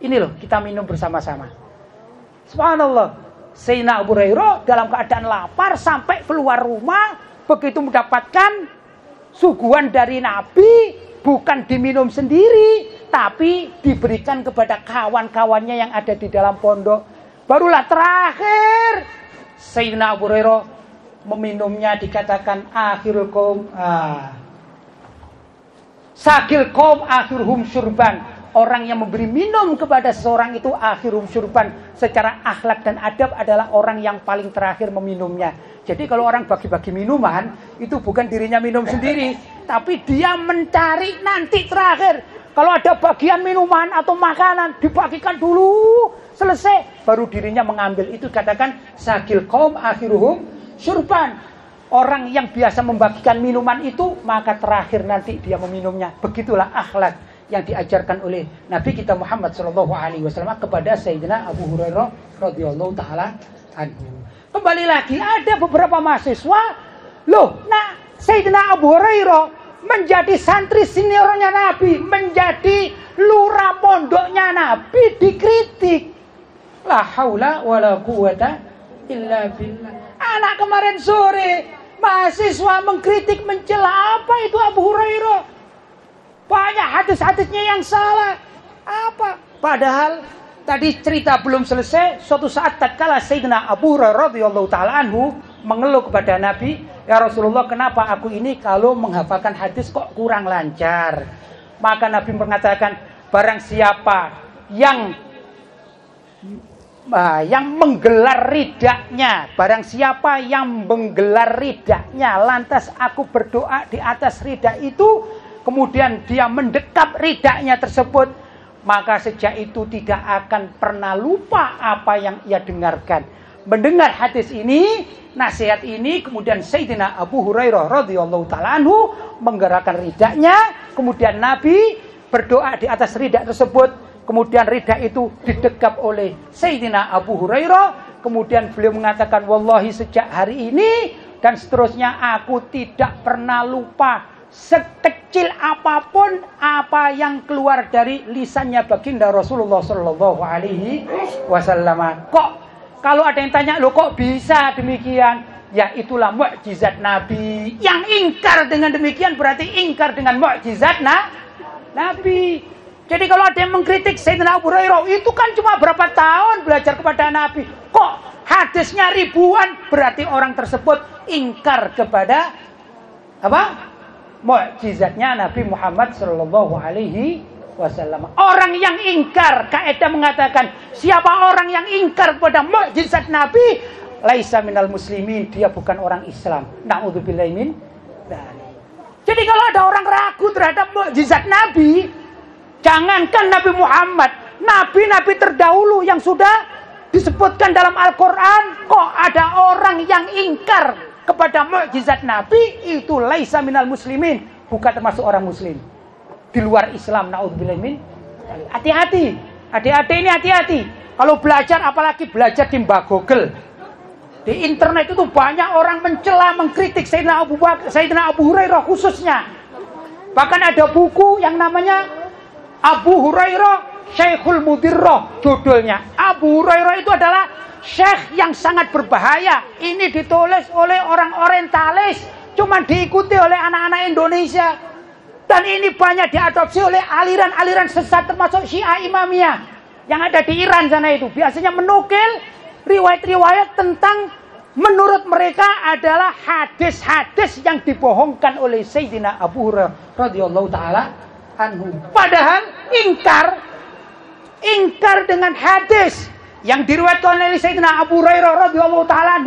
Ini loh, kita minum bersama-sama." Subhanallah. Sayyidina Abu Hurairah dalam keadaan lapar sampai keluar rumah, begitu mendapatkan suguhan dari Nabi, bukan diminum sendiri, tapi diberikan kepada kawan-kawannya yang ada di dalam pondok. Barulah terakhir Sayyidina Abu Hurairah meminumnya dikatakan akhirul kaum ah. sakil kaum akhirhum syurban orang yang memberi minum kepada seseorang itu akhirhum syurban secara akhlak dan adab adalah orang yang paling terakhir meminumnya jadi kalau orang bagi-bagi minuman itu bukan dirinya minum sendiri tapi dia mencari nanti terakhir kalau ada bagian minuman atau makanan dibagikan dulu selesai baru dirinya mengambil itu katakan sakil kaum akhirhum surban. Orang yang biasa membagikan minuman itu, maka terakhir nanti dia meminumnya. Begitulah akhlak yang diajarkan oleh Nabi kita Muhammad Shallallahu Alaihi Wasallam kepada Sayyidina Abu Hurairah radhiyallahu taala anhu. Kembali lagi ada beberapa mahasiswa, loh, nah Sayyidina Abu Hurairah menjadi santri seniornya Nabi, menjadi lurah pondoknya Nabi dikritik. La haula wala quwata illa billah. Anak kemarin sore mahasiswa mengkritik mencela apa itu Abu Hurairah. Banyak hadis-hadisnya yang salah. Apa? Padahal tadi cerita belum selesai. Suatu saat tatkala Sayyidina Abu Hurairah radhiyallahu taala anhu mengeluh kepada Nabi, "Ya Rasulullah, kenapa aku ini kalau menghafalkan hadis kok kurang lancar?" Maka Nabi mengatakan, "Barang siapa yang uh, yang menggelar ridaknya. Barang siapa yang menggelar ridaknya, lantas aku berdoa di atas ridak itu, kemudian dia mendekap ridaknya tersebut, maka sejak itu tidak akan pernah lupa apa yang ia dengarkan. Mendengar hadis ini, nasihat ini, kemudian Sayyidina Abu Hurairah radhiyallahu taala menggerakkan ridaknya, kemudian Nabi berdoa di atas ridak tersebut Kemudian rida itu didekap oleh Sayyidina Abu Hurairah. Kemudian beliau mengatakan, Wallahi sejak hari ini dan seterusnya aku tidak pernah lupa sekecil apa pun apa yang keluar dari lisannya baginda Rasulullah Shallallahu Alaihi Wasallam. Kok kalau ada yang tanya lo kok bisa demikian? Ya itulah mukjizat Nabi. Yang ingkar dengan demikian berarti ingkar dengan mukjizat nah, Nabi. Jadi kalau ada yang mengkritik Sayyidina Abu Hurairah, itu kan cuma berapa tahun belajar kepada Nabi. Kok hadisnya ribuan? Berarti orang tersebut ingkar kepada apa? Mukjizatnya Nabi Muhammad Shallallahu alaihi wasallam. Orang yang ingkar, kaidah mengatakan, siapa orang yang ingkar kepada mukjizat Nabi, laisa minal muslimin, dia bukan orang Islam. Nauzubillahi min Jadi kalau ada orang ragu terhadap mukjizat Nabi, Jangankan Nabi Muhammad, nabi-nabi terdahulu yang sudah disebutkan dalam Al-Quran, kok ada orang yang ingkar kepada mukjizat Nabi itu laisa minal muslimin, bukan termasuk orang muslim. Di luar Islam, naudzubillahimin. Hati-hati, adik-adik ini hati-hati. Kalau belajar, apalagi belajar di Mbak Google. Di internet itu banyak orang mencela, mengkritik Sayyidina Abu, Bakar, Sayyidina Abu Hurairah khususnya. Bahkan ada buku yang namanya Abu Hurairah Syekhul Mudirrah judulnya. Abu Hurairah itu adalah syekh yang sangat berbahaya. Ini ditulis oleh orang orientalis, cuma diikuti oleh anak-anak Indonesia. Dan ini banyak diadopsi oleh aliran-aliran sesat termasuk Syiah Imamiyah yang ada di Iran sana itu. Biasanya menukil riwayat-riwayat tentang menurut mereka adalah hadis-hadis yang dibohongkan oleh Sayyidina Abu Hurairah radhiyallahu taala anhu. Padahal ingkar ingkar dengan hadis yang diriwayatkan oleh Sayyidina Abu Hurairah radhiyallahu taala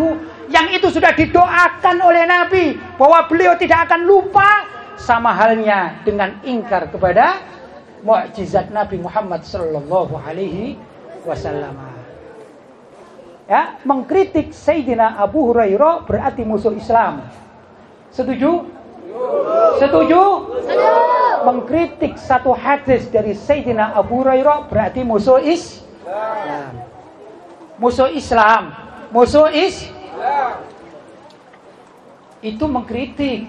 yang itu sudah didoakan oleh Nabi bahwa beliau tidak akan lupa sama halnya dengan ingkar kepada mukjizat Nabi Muhammad sallallahu alaihi wasallam. Ya, mengkritik Sayyidina Abu Hurairah berarti musuh Islam. Setuju? Setuju? Setuju. Mengkritik satu hadis dari Sayyidina Abu Hurairah berarti musuh Islam. Musuh Islam. Musuh Islam. itu mengkritik.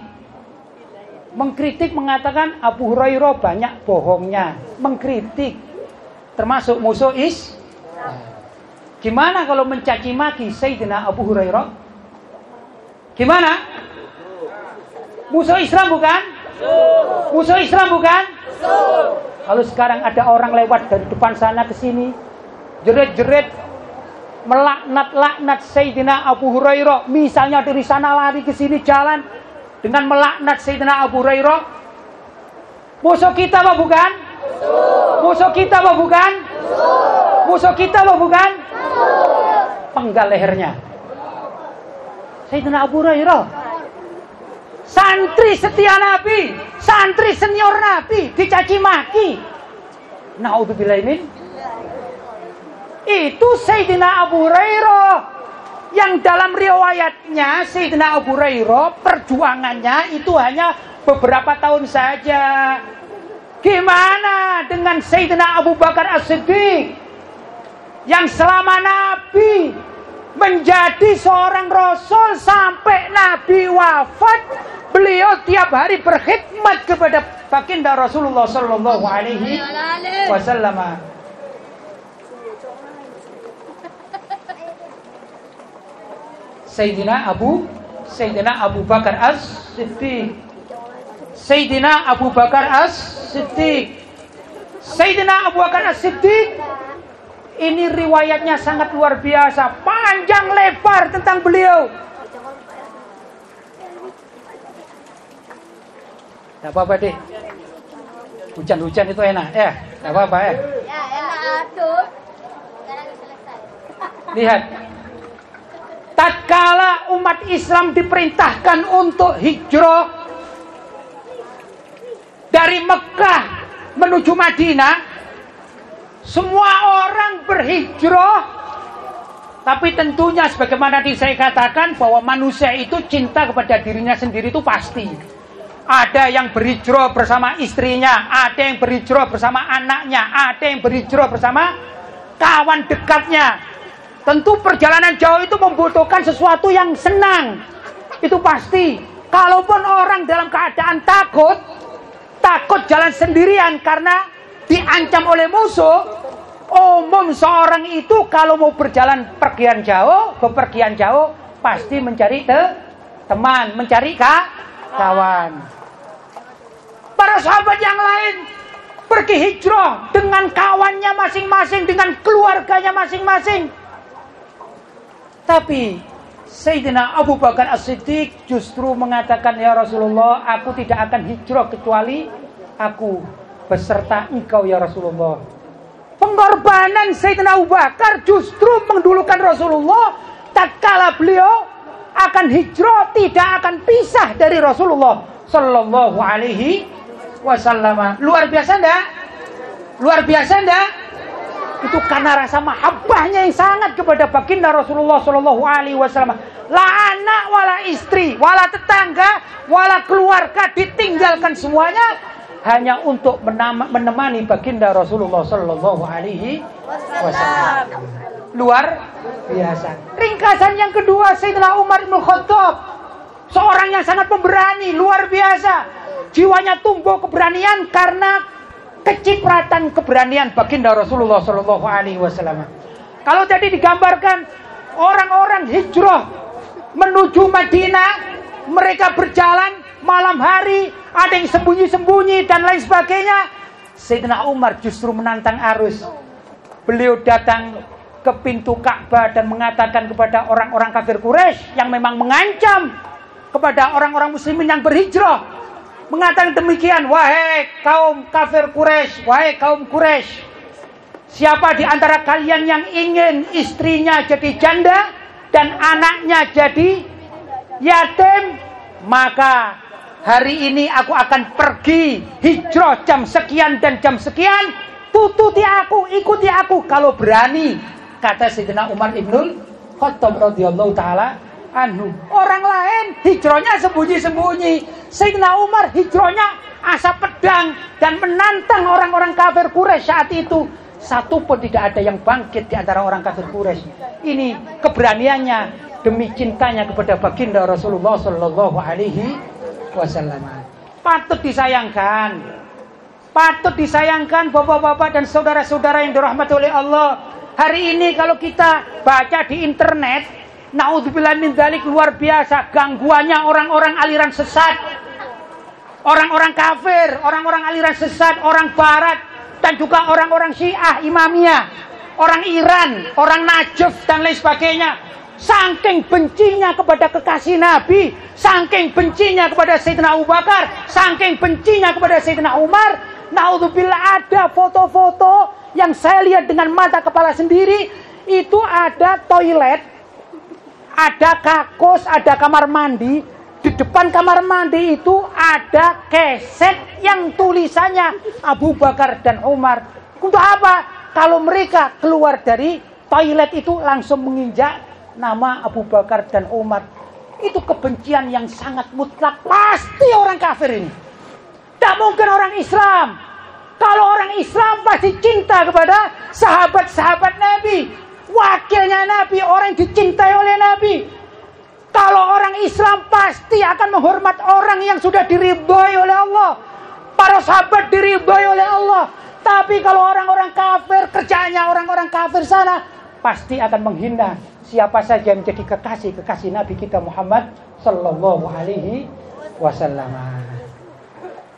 Mengkritik mengatakan Abu Hurairah banyak bohongnya. Mengkritik. Termasuk musuh is. Gimana kalau mencaci maki Sayyidina Abu Hurairah? Gimana? Musuh Islam bukan? Musuh Islam bukan? Kalau sekarang ada orang lewat dari depan sana ke sini, jerit-jerit melaknat-laknat Sayyidina Abu Hurairah. Misalnya dari sana lari ke sini jalan dengan melaknat Sayyidina Abu Hurairah. Musuh kita apa bukan? Musuh kita apa bukan? Musuh kita apa bukan? Penggal lehernya. Sayyidina Abu Hurairah. Santri setia Nabi, santri senior Nabi dicaci maki. Min itu Sayyidina Abu Hurairah. Yang dalam riwayatnya Sayyidina Abu Hurairah perjuangannya itu hanya beberapa tahun saja. Gimana dengan Sayyidina Abu Bakar As-Siddiq? Yang selama Nabi menjadi seorang rasul sampai Nabi wafat beliau tiap hari berkhidmat kepada baginda Rasulullah sallallahu alaihi wasallam Sayyidina Abu Sayyidina Abu Bakar As-Siddiq. Sayyidina Abu Bakar As-Siddiq. Sayyidina Abu Bakar As-Siddiq ini riwayatnya sangat luar biasa. Panjang lebar tentang beliau. Gak apa-apa deh Hujan-hujan itu enak ya? Gak apa-apa ya? Ya enak Lihat tatkala umat Islam diperintahkan untuk hijrah dari Mekah menuju Madinah, semua orang berhijrah tapi tentunya sebagaimana tadi saya katakan bahwa manusia itu cinta kepada dirinya sendiri itu pasti. Ada yang berhijrah bersama istrinya, ada yang berhijrah bersama anaknya, ada yang berhijrah bersama kawan dekatnya, Tentu perjalanan jauh itu membutuhkan sesuatu yang senang. Itu pasti. Kalaupun orang dalam keadaan takut, takut jalan sendirian karena diancam oleh musuh, umum seorang itu kalau mau berjalan pergian jauh, bepergian jauh, pasti mencari te teman, mencari ka kawan. Para sahabat yang lain pergi hijrah dengan kawannya masing-masing, dengan keluarganya masing-masing tapi Sayyidina Abu Bakar As-Siddiq justru mengatakan ya Rasulullah aku tidak akan hijrah kecuali aku beserta engkau ya Rasulullah. Pengorbanan Sayyidina Abu Bakar justru mendulukan Rasulullah tatkala beliau akan hijrah tidak akan pisah dari Rasulullah sallallahu alaihi wasallam. Luar biasa enggak? Luar biasa enggak? Itu karena rasa mahabbahnya yang sangat kepada baginda Rasulullah Shallallahu Alaihi Wasallam. La anak, wala istri, wala tetangga, wala keluarga ditinggalkan semuanya hanya untuk menemani baginda Rasulullah Shallallahu Alaihi Wasallam. Luar biasa. Ringkasan yang kedua Sayyidina Umar bin Khattab, seorang yang sangat pemberani, luar biasa. Jiwanya tumbuh keberanian karena kecipratan keberanian baginda Rasulullah Shallallahu Alaihi Wasallam. Kalau tadi digambarkan orang-orang hijrah menuju Madinah, mereka berjalan malam hari, ada yang sembunyi-sembunyi dan lain sebagainya. Sayyidina Umar justru menantang arus. Beliau datang ke pintu Ka'bah dan mengatakan kepada orang-orang kafir Quraisy yang memang mengancam kepada orang-orang muslimin yang berhijrah mengatakan demikian, wahai kaum kafir Quraisy, wahai kaum Quraisy, siapa di antara kalian yang ingin istrinya jadi janda dan anaknya jadi yatim, maka hari ini aku akan pergi hijrah jam sekian dan jam sekian, tututi aku, ikuti aku. Kalau berani, kata Sayyidina Umar ibnul Khattab radhiyallahu taala anhu. Orang lain hijrahnya sembunyi-sembunyi. Sayyidina Umar hijrahnya asap pedang dan menantang orang-orang kafir Quraisy saat itu. Satu pun tidak ada yang bangkit di antara orang kafir Quraisy. Ini keberaniannya demi cintanya kepada baginda Rasulullah Shallallahu Alaihi Wasallam. Patut disayangkan, patut disayangkan bapak-bapak dan saudara-saudara yang dirahmati oleh Allah. Hari ini kalau kita baca di internet, naudzubillah min dzalik luar biasa gangguannya orang-orang aliran sesat. Orang-orang kafir, orang-orang aliran sesat, orang barat dan juga orang-orang Syiah Imamiyah, orang Iran, orang Najaf dan lain sebagainya Saking bencinya kepada kekasih Nabi, saking bencinya kepada Sayyidina Abu Bakar, saking bencinya kepada Sayyidina Umar, naudzubillah ada foto-foto yang saya lihat dengan mata kepala sendiri, itu ada toilet, ada kakus, ada kamar mandi, di depan kamar mandi itu ada keset yang tulisannya Abu Bakar dan Umar. Untuk apa? Kalau mereka keluar dari toilet itu langsung menginjak nama Abu Bakar dan Umar. Itu kebencian yang sangat mutlak. Pasti orang kafir ini. Tak mungkin orang Islam. Kalau orang Islam pasti cinta kepada sahabat-sahabat Nabi. Wakilnya Nabi, orang yang dicintai oleh Nabi. Kalau orang Islam pasti akan menghormat orang yang sudah diridhoi oleh Allah. Para sahabat diridhoi oleh Allah. Tapi kalau orang-orang kafir, kerjanya orang-orang kafir sana, pasti akan menghina siapa saja yang menjadi kekasih kekasih Nabi kita Muhammad Sallallahu Alaihi Wasallam.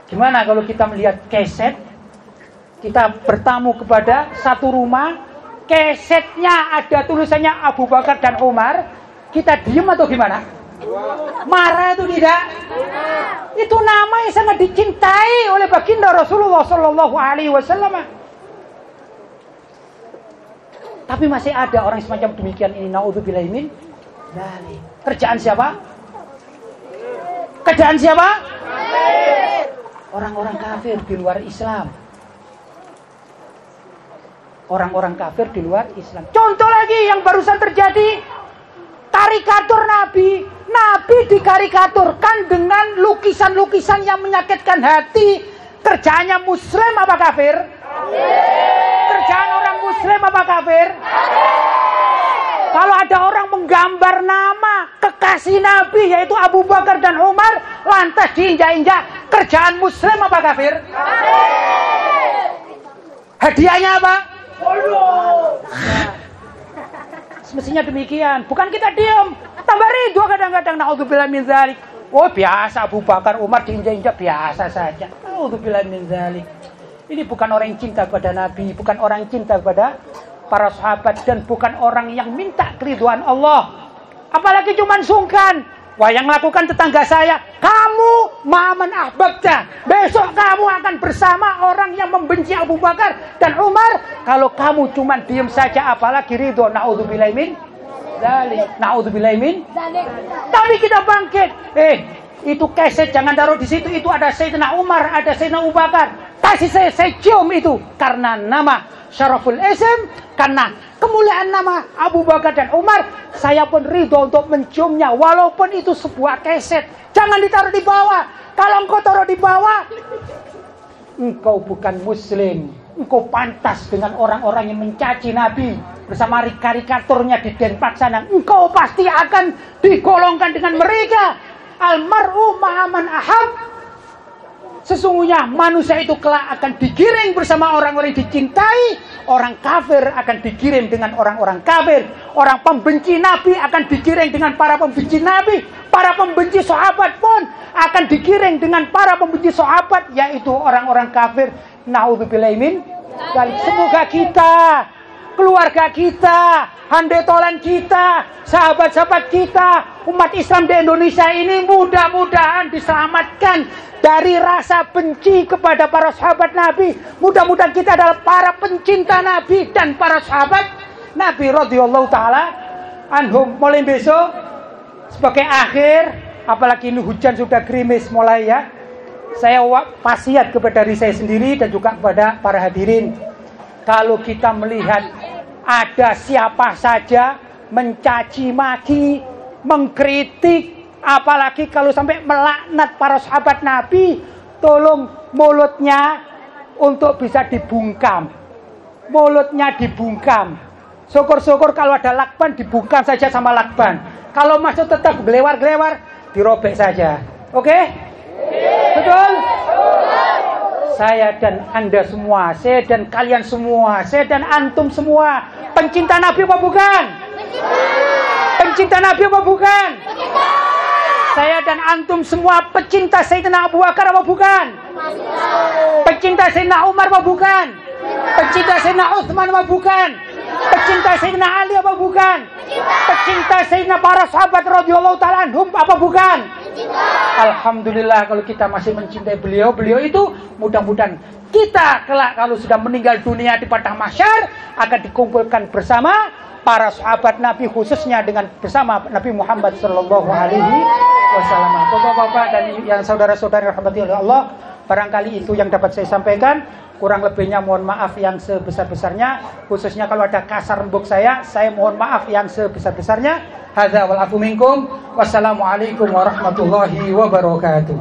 Gimana kalau kita melihat keset, kita bertamu kepada satu rumah, kesetnya ada tulisannya Abu Bakar dan Umar, kita diem atau gimana? Marah itu tidak? Itu nama yang sangat dicintai oleh baginda Rasulullah Sallallahu Alaihi Wasallam. Tapi masih ada orang semacam demikian ini. Naudzubillah min Kerjaan siapa? Kerjaan siapa? Orang-orang kafir di luar Islam. Orang-orang kafir di luar Islam. Contoh lagi yang barusan terjadi. Karikatur Nabi. Nabi dikarikaturkan dengan lukisan-lukisan yang menyakitkan hati. Kerjaannya muslim apa kafir? Kerjaan orang muslim apa kafir? Kalau ada orang menggambar nama kekasih Nabi yaitu Abu Bakar dan Umar lantas diinjak-injak kerjaan muslim apa kafir? Hadiahnya apa? Semestinya demikian. Bukan kita diam. Tambah ridho kadang-kadang. Na'udzubillah min zalik. Oh biasa Abu Bakar Umar diinjak-injak biasa saja. Na'udzubillah min zalik. Ini bukan orang yang cinta kepada Nabi, bukan orang yang cinta kepada para sahabat dan bukan orang yang minta keriduan Allah. Apalagi cuma sungkan. Wah yang lakukan tetangga saya, kamu maman ahbabta. Besok kamu akan bersama orang yang membenci Abu Bakar dan Umar. Kalau kamu cuma diem saja, apalagi ridho. Naudzubillah min Zalik. Naudzubillah min Tapi kita bangkit. Eh, itu keset jangan taruh di situ. Itu ada Sayyidina Umar, ada Sayyidina Abu Bakar. Kasih saya, saya cium itu. Karena nama Syaraful Ism. Karena kemuliaan nama Abu Bakar dan Umar. Saya pun ridho untuk menciumnya. Walaupun itu sebuah keset. Jangan ditaruh di bawah. Kalau engkau taruh di bawah. Engkau bukan muslim. Engkau pantas dengan orang-orang yang mencaci Nabi. Bersama karikaturnya di Denpak sana. Engkau pasti akan digolongkan dengan mereka. Almarhum ma'aman ahab Sesungguhnya manusia itu kelak akan digiring bersama orang-orang yang dicintai. Orang kafir akan digiring dengan orang-orang kafir. Orang pembenci Nabi akan digiring dengan para pembenci Nabi. Para pembenci sahabat pun akan digiring dengan para pembenci sahabat. Yaitu orang-orang kafir. Na'udzubillahimin. Semoga kita keluarga kita, handetolan kita, sahabat-sahabat kita, umat Islam di Indonesia ini mudah-mudahan diselamatkan dari rasa benci kepada para sahabat Nabi. Mudah-mudahan kita adalah para pencinta Nabi dan para sahabat Nabi radhiyallahu taala anhum. Mulai besok sebagai akhir, apalagi ini hujan sudah gerimis mulai ya. Saya wasiat kepada diri saya sendiri dan juga kepada para hadirin kalau kita melihat ada siapa saja mencaci maki, mengkritik, apalagi kalau sampai melaknat para sahabat Nabi, tolong mulutnya untuk bisa dibungkam. Mulutnya dibungkam. Syukur-syukur kalau ada lakban dibungkam saja sama lakban. Kalau masuk tetap gelewar-gelewar, dirobek saja. Oke? Okay? Betul? Saya dan Anda semua, saya dan kalian semua, saya dan antum semua, pencinta Nabi apa bukan? Pencinta Nabi apa bukan? Saya dan antum semua pecinta Sayyidina Abu Bakar apa bukan? Pecinta Sayyidina Umar apa bukan? Pecinta Sayyidina Utsman apa bukan? Pecinta Sayyidina Ali apa bukan? Pecinta Sayyidina para sahabat radhiyallahu taala anhum apa bukan? Alhamdulillah kalau kita masih mencintai beliau, beliau itu mudah-mudahan kita kelak kalau sudah meninggal dunia di padang mahsyar akan dikumpulkan bersama para sahabat Nabi khususnya dengan bersama Nabi Muhammad Shallallahu Alaihi Wasallam. Bapak-bapak dan yang saudara-saudari rahmati oleh Allah, barangkali itu yang dapat saya sampaikan. Kurang lebihnya mohon maaf yang sebesar-besarnya. Khususnya kalau ada kasar rembuk saya, saya mohon maaf yang sebesar-besarnya. Hadza wal afu minkum. Wassalamualaikum warahmatullahi wabarakatuh.